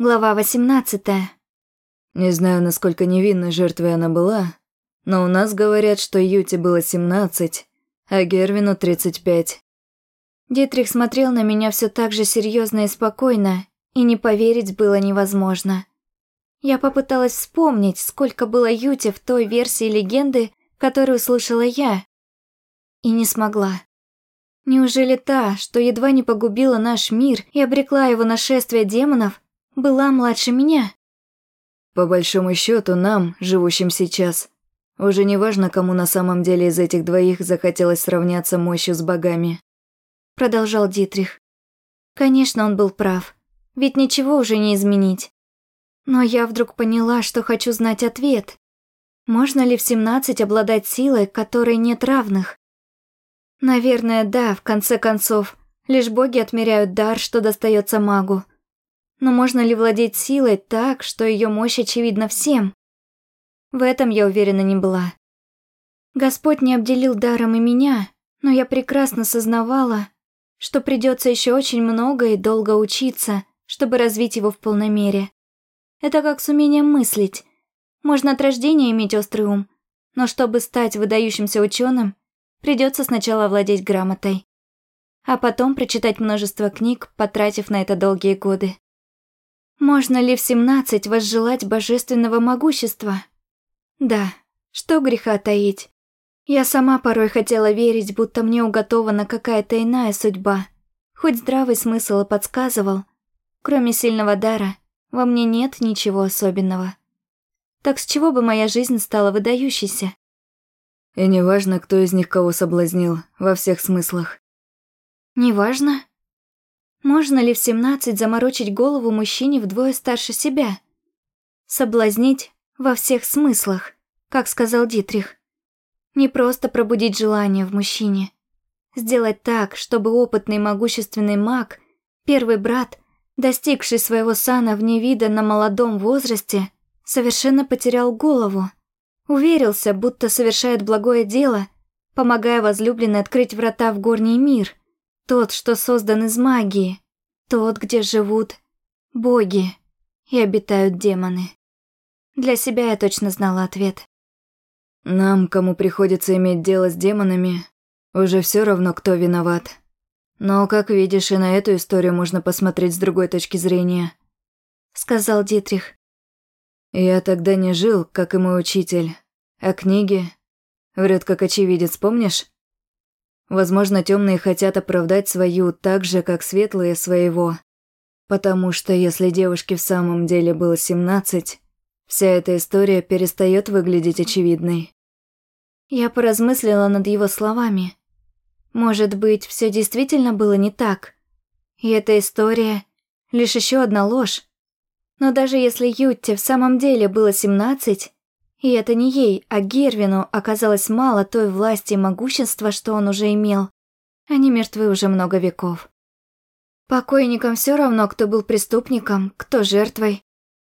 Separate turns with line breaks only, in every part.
Глава 18.
Не знаю, насколько невинной жертвой она была, но у нас говорят, что Юте было 17, а Гервину 35.
Дитрих смотрел на меня все так же серьезно и спокойно, и не поверить было невозможно. Я попыталась вспомнить, сколько было Юте в той версии легенды, которую слышала я, и не смогла. Неужели та, что едва не погубила наш мир и обрекла его на шествие демонов, была младше меня.
По большому счету нам, живущим сейчас, уже не важно, кому на самом деле из этих двоих захотелось сравняться мощью с богами.
Продолжал Дитрих. Конечно, он был прав, ведь ничего уже не изменить. Но я вдруг поняла, что хочу знать ответ. Можно ли в 17 обладать силой, которой нет равных? Наверное, да, в конце концов. Лишь боги отмеряют дар, что достается магу. Но можно ли владеть силой так, что ее мощь очевидна всем? В этом я уверена не была. Господь не обделил даром и меня, но я прекрасно сознавала, что придется еще очень много и долго учиться, чтобы развить его в полной мере. Это как с умением мыслить. Можно от рождения иметь острый ум, но чтобы стать выдающимся ученым, придется сначала владеть грамотой, а потом прочитать множество книг, потратив на это долгие годы. Можно ли в семнадцать возжелать божественного могущества? Да, что греха таить. Я сама порой хотела верить, будто мне уготована какая-то иная судьба. Хоть здравый смысл и подсказывал, кроме сильного дара, во мне нет ничего особенного. Так с чего бы моя жизнь стала выдающейся?
И неважно, кто из них кого соблазнил, во всех смыслах.
Неважно? Можно ли в 17 заморочить голову мужчине вдвое старше себя? Соблазнить во всех смыслах, как сказал Дитрих. Не просто пробудить желание в мужчине. Сделать так, чтобы опытный могущественный маг, первый брат, достигший своего сана в невиданно молодом возрасте, совершенно потерял голову. Уверился, будто совершает благое дело, помогая возлюбленной открыть врата в горний мир – тот, что создан из магии. Тот, где живут боги и обитают демоны. Для себя я точно знала ответ.
Нам, кому приходится иметь дело с демонами, уже все равно, кто виноват. Но, как видишь, и на эту историю можно посмотреть с другой точки зрения.
Сказал Дитрих.
Я тогда не жил, как и мой учитель. А книги... Врет как очевидец, помнишь? Возможно, темные хотят оправдать свою так же, как светлые своего. Потому что если девушке в самом деле было 17, вся эта история перестает выглядеть очевидной.
Я поразмыслила над его словами. Может быть, все действительно было не так. И эта история — лишь еще одна ложь. Но даже если Ютте в самом деле было 17, и это не ей, а Гервину оказалось мало той власти и могущества, что он уже имел. Они мертвы уже много веков. Покойникам все равно, кто был преступником, кто жертвой.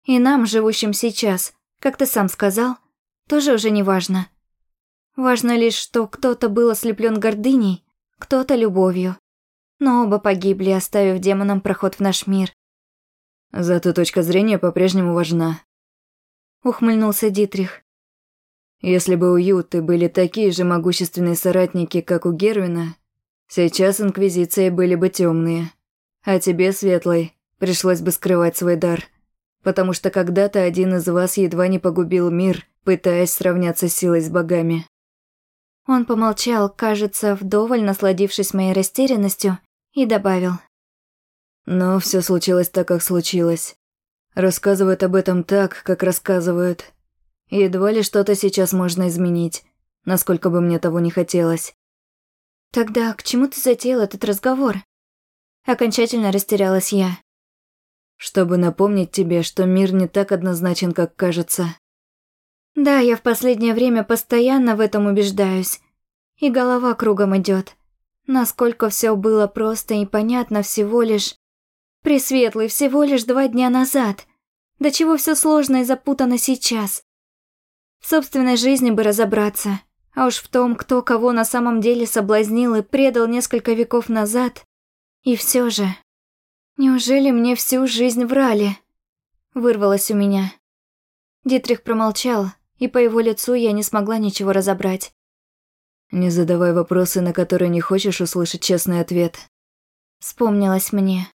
И нам, живущим сейчас, как ты сам сказал, тоже уже не важно. Важно лишь, что кто-то был ослеплен гордыней, кто-то любовью. Но оба погибли, оставив демонам проход в наш мир.
Зато точка зрения по-прежнему важна
ухмыльнулся Дитрих.
Если бы у Юты были такие же могущественные соратники, как у Гервина, сейчас Инквизиции были бы темные. А тебе, Светлый, пришлось бы скрывать свой дар. Потому что когда-то один из вас едва не погубил мир, пытаясь сравняться силой с богами.
Он помолчал, кажется, вдоволь насладившись моей растерянностью, и добавил.
Но все случилось так, как случилось. Рассказывают об этом так, как рассказывают. Едва ли что-то сейчас можно изменить, насколько бы мне того не хотелось.
Тогда к чему ты затеял этот разговор? Окончательно растерялась я.
Чтобы напомнить тебе, что мир не так однозначен, как кажется.
Да, я в последнее время постоянно в этом убеждаюсь. И голова кругом идет. Насколько все было просто и понятно всего лишь Пресветлый всего лишь два дня назад. До чего все сложно и запутано сейчас. В собственной жизни бы разобраться, а уж в том, кто кого на самом деле соблазнил и предал несколько веков назад. И все же, неужели мне всю жизнь врали? Вырвалось у меня. Дитрих промолчал, и по его лицу я не смогла ничего разобрать.
«Не задавай вопросы, на которые не хочешь услышать честный ответ».
Вспомнилось мне.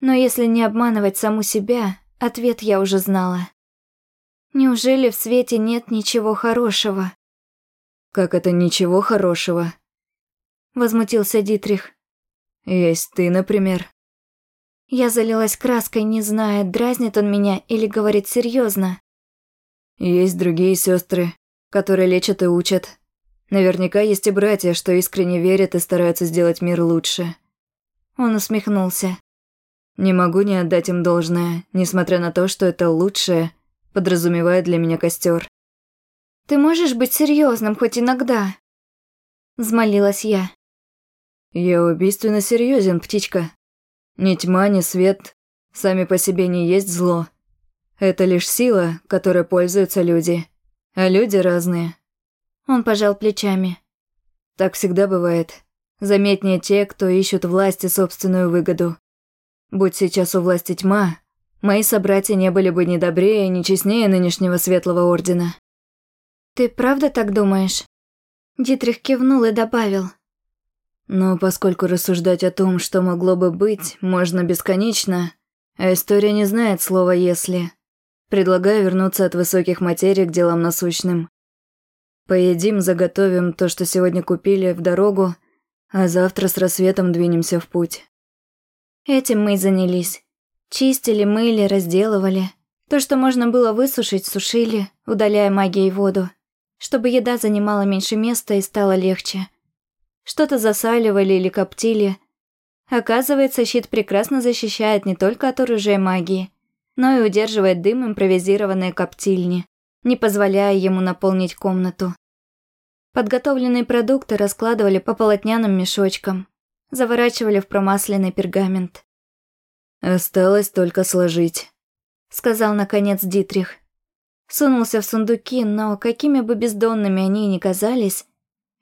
Но если не обманывать саму себя, ответ я уже знала. Неужели в свете нет ничего хорошего?
Как это ничего хорошего?
Возмутился Дитрих.
Есть ты, например.
Я залилась краской, не зная, дразнит он меня или говорит серьезно.
Есть другие сестры, которые лечат и учат. Наверняка есть и братья, что искренне верят и стараются сделать мир лучше.
Он усмехнулся.
Не могу не отдать им должное, несмотря на то, что это лучшее подразумевает для меня костер.
Ты можешь быть серьезным хоть иногда? Взмолилась я.
Я убийственно серьезен, птичка. Ни тьма, ни свет сами по себе не есть зло. Это лишь сила, которой пользуются люди. А люди разные.
Он пожал плечами.
Так всегда бывает. Заметнее те, кто ищут власть и собственную выгоду. Будь сейчас у власти тьма, мои собратья не были бы ни добрее, ни честнее нынешнего Светлого Ордена.
«Ты правда так думаешь?» Дитрих кивнул и добавил.
«Но поскольку рассуждать о том, что могло бы быть, можно бесконечно, а история не знает слова «если», предлагаю вернуться от высоких материй к делам насущным. Поедим, заготовим то, что сегодня купили, в дорогу, а завтра с рассветом двинемся в путь».
Этим мы и занялись. Чистили, мыли, разделывали. То, что можно было высушить, сушили, удаляя магией воду, чтобы еда занимала меньше места и стало легче. Что-то засаливали или коптили. Оказывается, щит прекрасно защищает не только от оружия магии, но и удерживает дым импровизированной коптильни, не позволяя ему наполнить комнату. Подготовленные продукты раскладывали по полотняным мешочкам, заворачивали в промасленный пергамент.
«Осталось только сложить», —
сказал наконец Дитрих. Сунулся в сундуки, но какими бы бездонными они ни казались,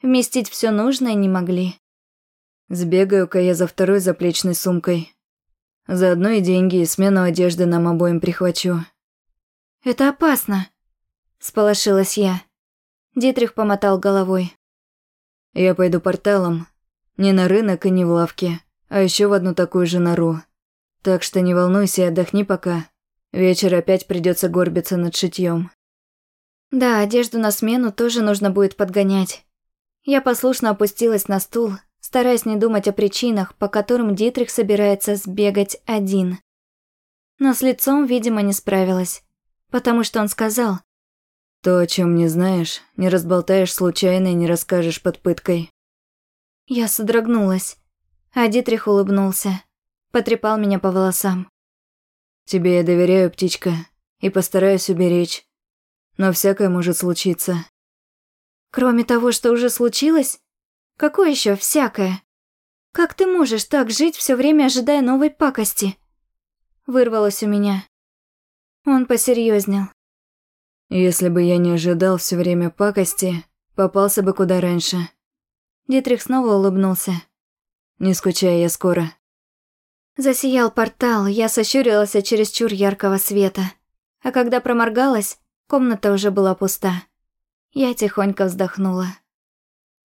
вместить все нужное не могли.
«Сбегаю-ка я за второй заплечной сумкой. Заодно и деньги, и смену одежды нам обоим прихвачу».
«Это опасно», — сполошилась я. Дитрих помотал головой.
«Я пойду порталом, не на рынок и не в лавке, а еще в одну такую же нору. Так что не волнуйся и отдохни пока. Вечер опять придется горбиться над шитьем.
Да, одежду на смену тоже нужно будет подгонять. Я послушно опустилась на стул, стараясь не думать о причинах, по которым Дитрих собирается сбегать один. Но с лицом, видимо, не справилась, потому что он сказал.
То, о чем не знаешь, не разболтаешь случайно и не расскажешь под пыткой.
Я содрогнулась, а Дитрих улыбнулся, потрепал меня по волосам.
«Тебе я доверяю, птичка, и постараюсь уберечь. Но всякое может случиться».
«Кроме того, что уже случилось? Какое еще всякое? Как ты можешь так жить, все время ожидая новой пакости?» Вырвалось у меня. Он посерьезнел.
«Если бы я не ожидал все время пакости, попался бы куда раньше».
Дитрих снова улыбнулся.
«Не скучай, я скоро».
Засиял портал, я сощурилась от чересчур яркого света. А когда проморгалась, комната уже была пуста. Я тихонько вздохнула.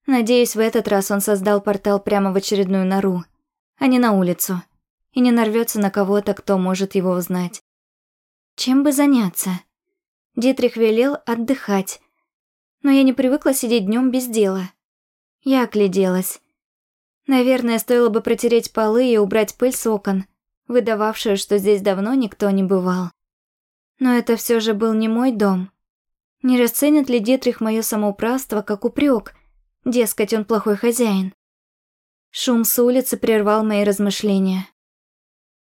Надеюсь, в этот раз он создал портал прямо в очередную нору, а не на улицу, и не нарвется на кого-то, кто может его узнать. Чем бы заняться? Дитрих велел отдыхать, но я не привыкла сидеть днем без дела. Я огляделась. Наверное, стоило бы протереть полы и убрать пыль с окон, выдававшую, что здесь давно никто не бывал. Но это все же был не мой дом. Не расценит ли Детрих мое самоуправство как упрек, дескать, он плохой хозяин? Шум с улицы прервал мои размышления.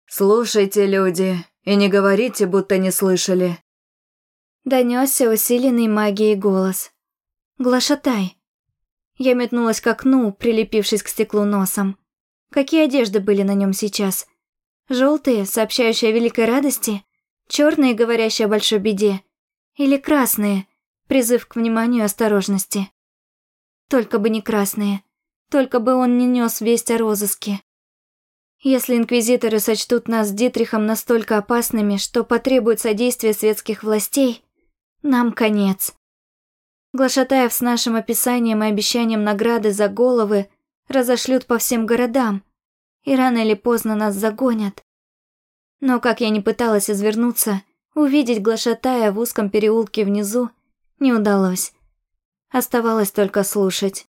«Слушайте, люди, и не говорите, будто не слышали».
Донесся усиленный магией голос. «Глашатай, я метнулась к окну, прилепившись к стеклу носом. Какие одежды были на нем сейчас? Желтые, сообщающие о великой радости? Черные, говорящие о большой беде? Или красные, призыв к вниманию и осторожности? Только бы не красные. Только бы он не нес весть о розыске. Если инквизиторы сочтут нас с Дитрихом настолько опасными, что потребуют содействия светских властей, нам конец. Глашатаев с нашим описанием и обещанием награды за головы разошлют по всем городам, и рано или поздно нас загонят. Но как я не пыталась извернуться, увидеть глашатая в узком переулке внизу не удалось. Оставалось только слушать.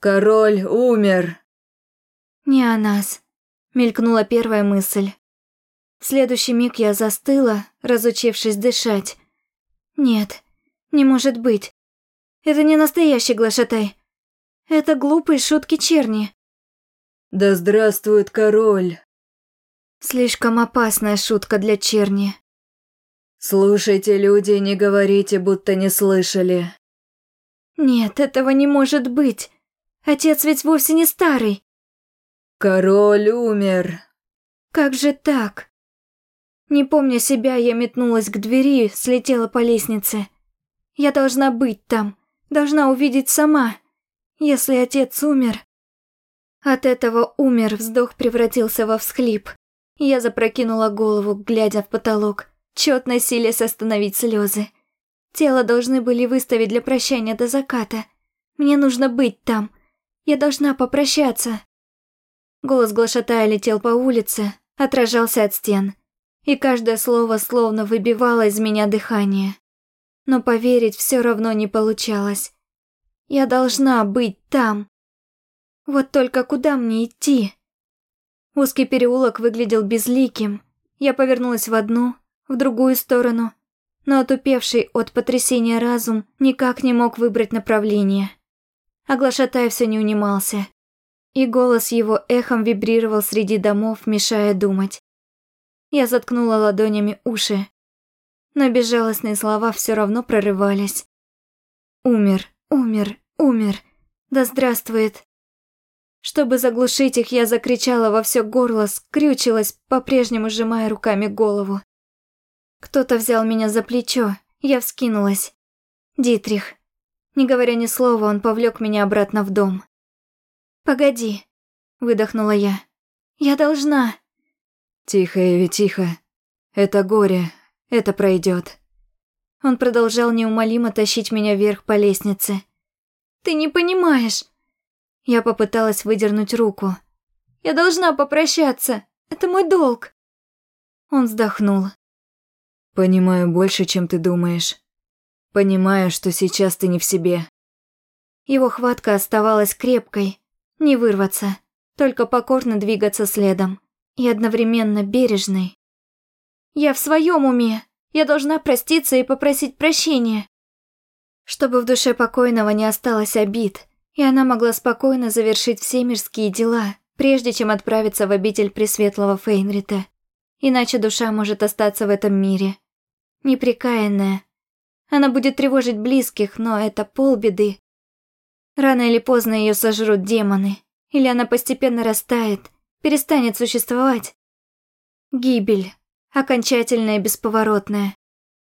«Король умер!»
«Не о нас», — мелькнула первая мысль. В следующий миг я застыла, разучившись дышать. «Нет, не может быть. Это не настоящий глашатай. Это глупые шутки черни».
«Да здравствует король!»
Слишком опасная шутка для черни.
«Слушайте, люди, не говорите, будто не слышали».
«Нет, этого не может быть. Отец ведь вовсе не старый».
«Король умер».
«Как же так?» Не помня себя, я метнулась к двери, слетела по лестнице. Я должна быть там, должна увидеть сама. Если отец умер... От этого умер, вздох превратился во всхлип. Я запрокинула голову, глядя в потолок, тщетно силясь остановить слезы. Тело должны были выставить для прощания до заката. Мне нужно быть там. Я должна попрощаться. Голос глашатая летел по улице, отражался от стен и каждое слово словно выбивало из меня дыхание. Но поверить все равно не получалось. Я должна быть там. Вот только куда мне идти? Узкий переулок выглядел безликим. Я повернулась в одну, в другую сторону, но отупевший от потрясения разум никак не мог выбрать направление. Оглашатай все не унимался, и голос его эхом вибрировал среди домов, мешая думать. Я заткнула ладонями уши. Но безжалостные слова все равно прорывались. Умер, умер, умер. Да здравствует. Чтобы заглушить их, я закричала во все горло, скрючилась, по-прежнему сжимая руками голову. Кто-то взял меня за плечо, я вскинулась. Дитрих. Не говоря ни слова, он повлек меня обратно в дом. «Погоди», — выдохнула я. «Я должна...»
«Тихо, Эви, тихо. Это горе. Это пройдет.
Он продолжал неумолимо тащить меня вверх по лестнице. «Ты не понимаешь!» Я попыталась выдернуть руку. «Я должна попрощаться. Это мой долг!» Он вздохнул.
«Понимаю больше, чем ты думаешь. Понимаю, что сейчас ты не в себе».
Его хватка оставалась крепкой. Не вырваться, только покорно двигаться следом и одновременно бережной. Я в своем уме. Я должна проститься и попросить прощения. Чтобы в душе покойного не осталось обид, и она могла спокойно завершить все мирские дела, прежде чем отправиться в обитель Пресветлого Фейнрита. Иначе душа может остаться в этом мире. Неприкаянная. Она будет тревожить близких, но это полбеды. Рано или поздно ее сожрут демоны, или она постепенно растает, перестанет существовать. Гибель, окончательная и бесповоротная.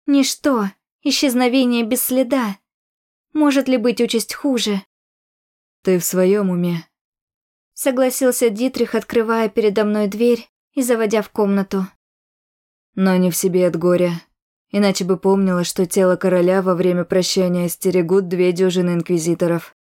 Ничто, исчезновение без следа. Может ли быть участь хуже?
Ты в своем уме?
Согласился Дитрих, открывая передо мной дверь и заводя в комнату.
Но не в себе от горя. Иначе бы помнила, что тело короля во время прощания стерегут две дюжины инквизиторов.